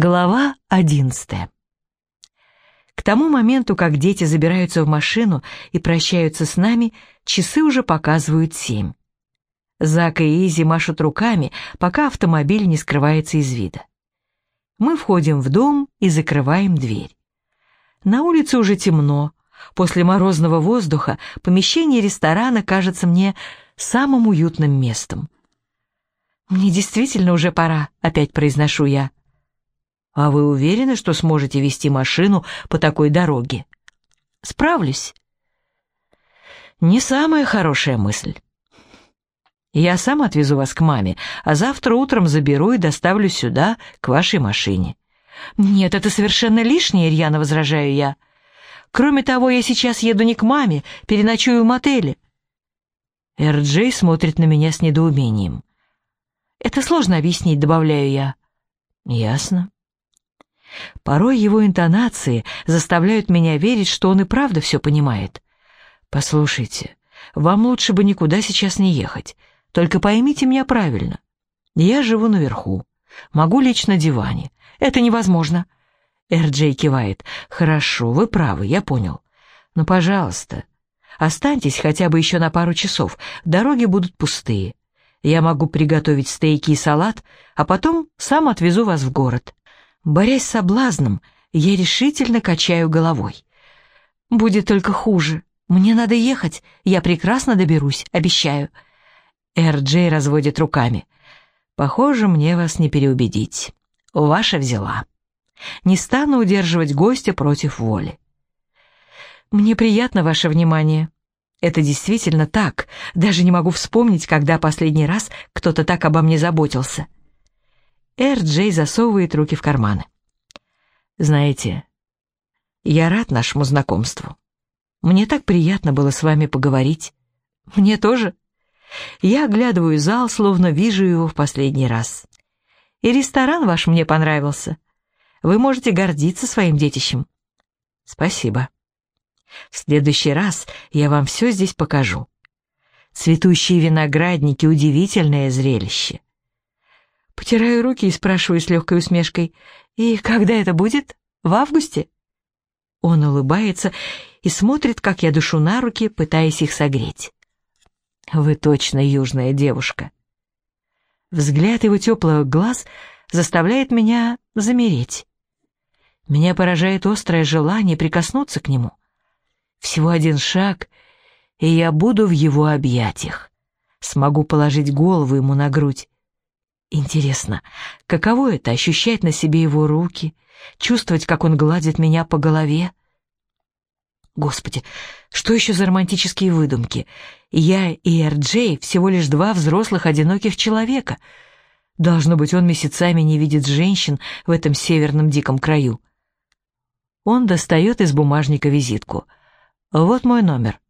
Глава одиннадцатая. К тому моменту, как дети забираются в машину и прощаются с нами, часы уже показывают семь. Зак и Изи машут руками, пока автомобиль не скрывается из вида. Мы входим в дом и закрываем дверь. На улице уже темно. После морозного воздуха помещение ресторана кажется мне самым уютным местом. «Мне действительно уже пора», — опять произношу я. «А вы уверены, что сможете вести машину по такой дороге?» «Справлюсь». «Не самая хорошая мысль». «Я сам отвезу вас к маме, а завтра утром заберу и доставлю сюда, к вашей машине». «Нет, это совершенно лишнее, Ирьяна, возражаю я. Кроме того, я сейчас еду не к маме, переночую в мотеле». Эр-Джей смотрит на меня с недоумением. «Это сложно объяснить», — добавляю я. «Ясно». Порой его интонации заставляют меня верить, что он и правда все понимает. «Послушайте, вам лучше бы никуда сейчас не ехать. Только поймите меня правильно. Я живу наверху. Могу лечь на диване. Это невозможно». Эр-Джей кивает. «Хорошо, вы правы, я понял. Но, пожалуйста, останьтесь хотя бы еще на пару часов. Дороги будут пустые. Я могу приготовить стейки и салат, а потом сам отвезу вас в город». Борясь с соблазном, я решительно качаю головой. «Будет только хуже. Мне надо ехать. Я прекрасно доберусь, обещаю». Эр-Джей разводит руками. «Похоже, мне вас не переубедить. Ваша взяла. Не стану удерживать гостя против воли». «Мне приятно ваше внимание», это действительно так. Даже не могу вспомнить, когда последний раз кто-то так обо мне заботился. Эр Джей засовывает руки в карманы. Знаете, я рад нашему знакомству. Мне так приятно было с вами поговорить. Мне тоже. Я оглядываю зал, словно вижу его в последний раз. И ресторан ваш мне понравился. Вы можете гордиться своим детищем. Спасибо. В следующий раз я вам все здесь покажу. Цветущие виноградники — удивительное зрелище. Потираю руки и спрашиваю с легкой усмешкой, «И когда это будет? В августе?» Он улыбается и смотрит, как я душу на руки, пытаясь их согреть. «Вы точно южная девушка». Взгляд его теплых глаз заставляет меня замереть. Меня поражает острое желание прикоснуться к нему. Всего один шаг, и я буду в его объятиях. Смогу положить голову ему на грудь. Интересно, каково это — ощущать на себе его руки, чувствовать, как он гладит меня по голове? Господи, что еще за романтические выдумки? Я и Эр-Джей всего лишь два взрослых одиноких человека. Должно быть, он месяцами не видит женщин в этом северном диком краю. Он достает из бумажника визитку — вот мой номер.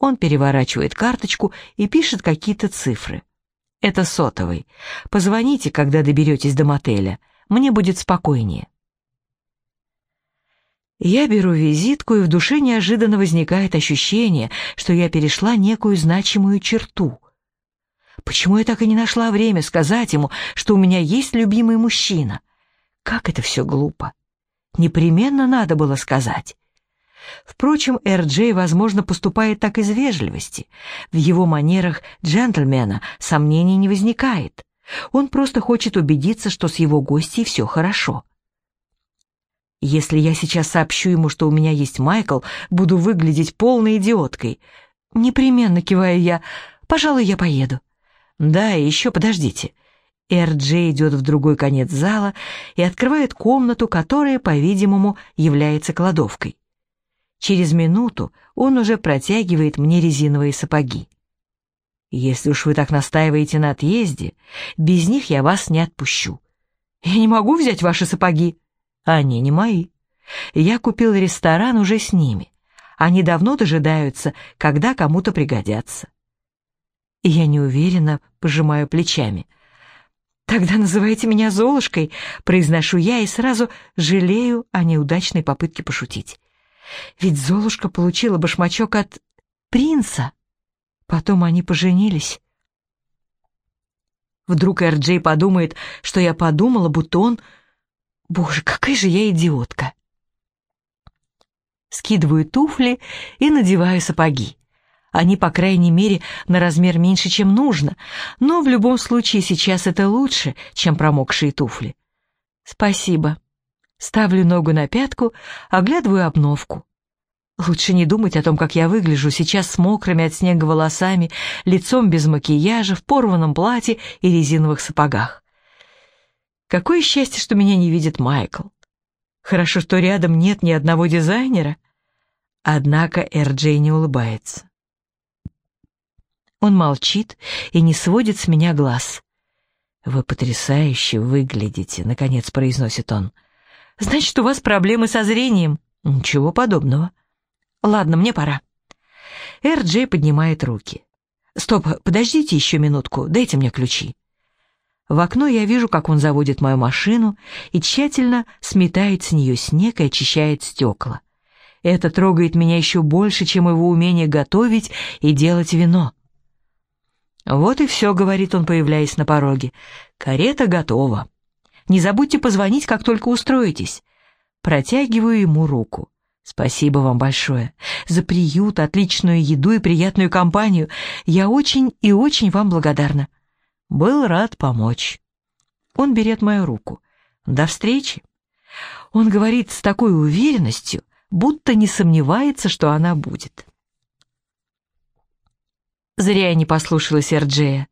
Он переворачивает карточку и пишет какие-то цифры. Это сотовый. Позвоните, когда доберетесь до мотеля. Мне будет спокойнее. Я беру визитку, и в душе неожиданно возникает ощущение, что я перешла некую значимую черту. Почему я так и не нашла время сказать ему, что у меня есть любимый мужчина? Как это все глупо. Непременно надо было сказать. Впрочем, Эр-Джей, возможно, поступает так из вежливости. В его манерах джентльмена сомнений не возникает. Он просто хочет убедиться, что с его гостьей все хорошо. Если я сейчас сообщу ему, что у меня есть Майкл, буду выглядеть полной идиоткой. Непременно киваю я. Пожалуй, я поеду. Да, и еще подождите. Эр-Джей идет в другой конец зала и открывает комнату, которая, по-видимому, является кладовкой. Через минуту он уже протягивает мне резиновые сапоги. Если уж вы так настаиваете на отъезде, без них я вас не отпущу. Я не могу взять ваши сапоги. Они не мои. Я купил ресторан уже с ними. Они давно дожидаются, когда кому-то пригодятся. И я неуверенно пожимаю плечами. «Тогда называйте меня Золушкой», — произношу я и сразу жалею о неудачной попытке пошутить. Ведь Золушка получила башмачок от принца. Потом они поженились. Вдруг Эр-Джей подумает, что я подумала, будто он Боже, какая же я идиотка! Скидываю туфли и надеваю сапоги. Они, по крайней мере, на размер меньше, чем нужно, но в любом случае сейчас это лучше, чем промокшие туфли. Спасибо. Ставлю ногу на пятку, оглядываю обновку. Лучше не думать о том, как я выгляжу сейчас с мокрыми от снега волосами, лицом без макияжа, в порванном платье и резиновых сапогах. Какое счастье, что меня не видит Майкл. Хорошо, что рядом нет ни одного дизайнера. Однако Эр-Джей не улыбается. Он молчит и не сводит с меня глаз. «Вы потрясающе выглядите», — наконец произносит он. «Значит, у вас проблемы со зрением?» «Ничего подобного». «Ладно, мне пора». Эр-Джей поднимает руки. «Стоп, подождите еще минутку, дайте мне ключи». В окно я вижу, как он заводит мою машину и тщательно сметает с нее снег и очищает стекла. Это трогает меня еще больше, чем его умение готовить и делать вино. «Вот и все», — говорит он, появляясь на пороге. «Карета готова. Не забудьте позвонить, как только устроитесь». Протягиваю ему руку. «Спасибо вам большое. За приют, отличную еду и приятную компанию. Я очень и очень вам благодарна». Был рад помочь. Он берет мою руку. «До встречи». Он говорит с такой уверенностью, будто не сомневается, что она будет. Зря я не послушалась Эрджея.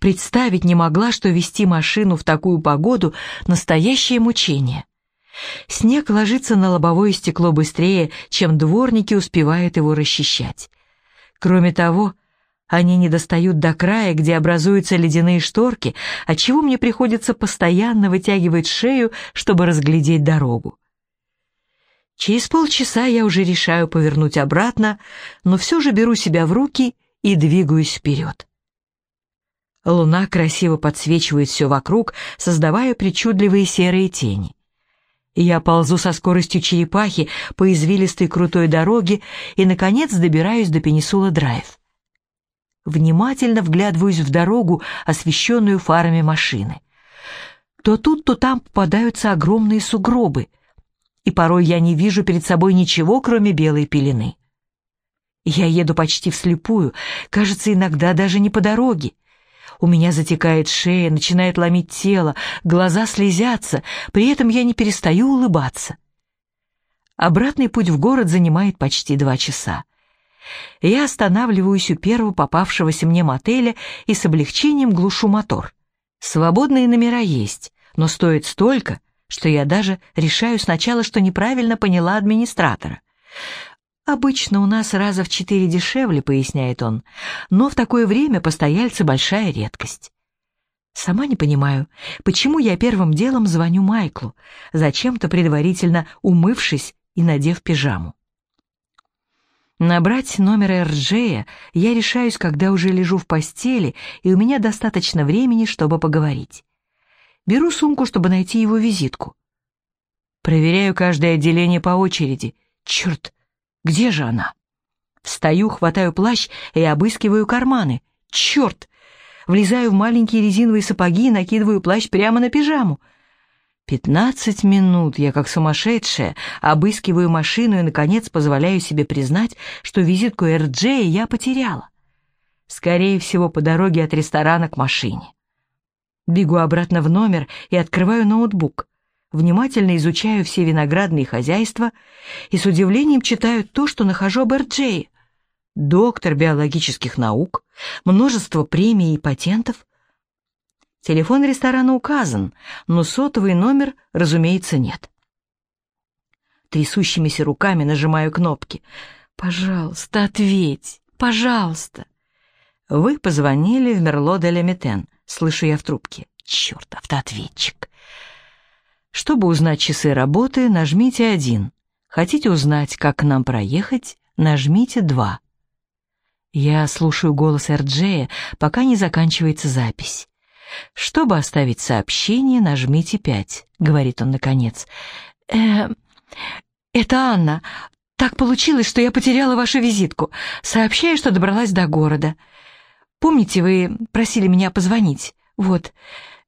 Представить не могла, что вести машину в такую погоду — настоящее мучение. Снег ложится на лобовое стекло быстрее, чем дворники успевают его расчищать. Кроме того, они не достают до края, где образуются ледяные шторки, отчего мне приходится постоянно вытягивать шею, чтобы разглядеть дорогу. Через полчаса я уже решаю повернуть обратно, но все же беру себя в руки и двигаюсь вперед. Луна красиво подсвечивает все вокруг, создавая причудливые серые тени. Я ползу со скоростью черепахи по извилистой крутой дороге и, наконец, добираюсь до Пенисула-драйв. Внимательно вглядываюсь в дорогу, освещенную фарами машины. То тут, то там попадаются огромные сугробы, и порой я не вижу перед собой ничего, кроме белой пелены. Я еду почти вслепую, кажется, иногда даже не по дороге. У меня затекает шея, начинает ломить тело, глаза слезятся, при этом я не перестаю улыбаться. Обратный путь в город занимает почти два часа. Я останавливаюсь у первого попавшегося мне мотеля и с облегчением глушу мотор. Свободные номера есть, но стоят столько, что я даже решаю сначала, что неправильно поняла администратора. «Обычно у нас раза в четыре дешевле», — поясняет он, «но в такое время постояльцы большая редкость». Сама не понимаю, почему я первым делом звоню Майклу, зачем-то предварительно умывшись и надев пижаму. Набрать номер Эрджея я решаюсь, когда уже лежу в постели, и у меня достаточно времени, чтобы поговорить. Беру сумку, чтобы найти его визитку. Проверяю каждое отделение по очереди. Черт, где же она? Встаю, хватаю плащ и обыскиваю карманы. Черт! Влезаю в маленькие резиновые сапоги и накидываю плащ прямо на пижаму. Пятнадцать минут я, как сумасшедшая, обыскиваю машину и, наконец, позволяю себе признать, что визитку Эрджея я потеряла. Скорее всего, по дороге от ресторана к машине. Бегу обратно в номер и открываю ноутбук внимательно изучаю все виноградные хозяйства и с удивлением читаю то, что нахожу об Эрджее. Доктор биологических наук, множество премий и патентов. Телефон ресторана указан, но сотовый номер, разумеется, нет. Трясущимися руками нажимаю кнопки. «Пожалуйста, ответь! Пожалуйста!» «Вы позвонили в Мерло де Лемитен», — слышу я в трубке. «Черт, автоответчик!» Чтобы узнать часы работы, нажмите 1. Хотите узнать, как к нам проехать, нажмите 2. Я слушаю голос Эрджея, пока не заканчивается запись. Чтобы оставить сообщение, нажмите 5, говорит он наконец. Э, это Анна. Так получилось, что я потеряла вашу визитку. Сообщаю, что добралась до города. Помните, вы просили меня позвонить? Вот.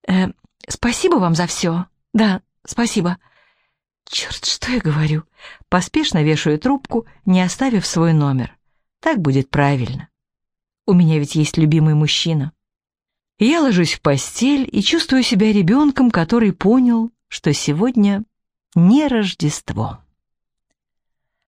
Э, спасибо вам за все. Да, Спасибо. Черт, что я говорю? Поспешно вешаю трубку, не оставив свой номер. Так будет правильно. У меня ведь есть любимый мужчина. Я ложусь в постель и чувствую себя ребенком, который понял, что сегодня не Рождество.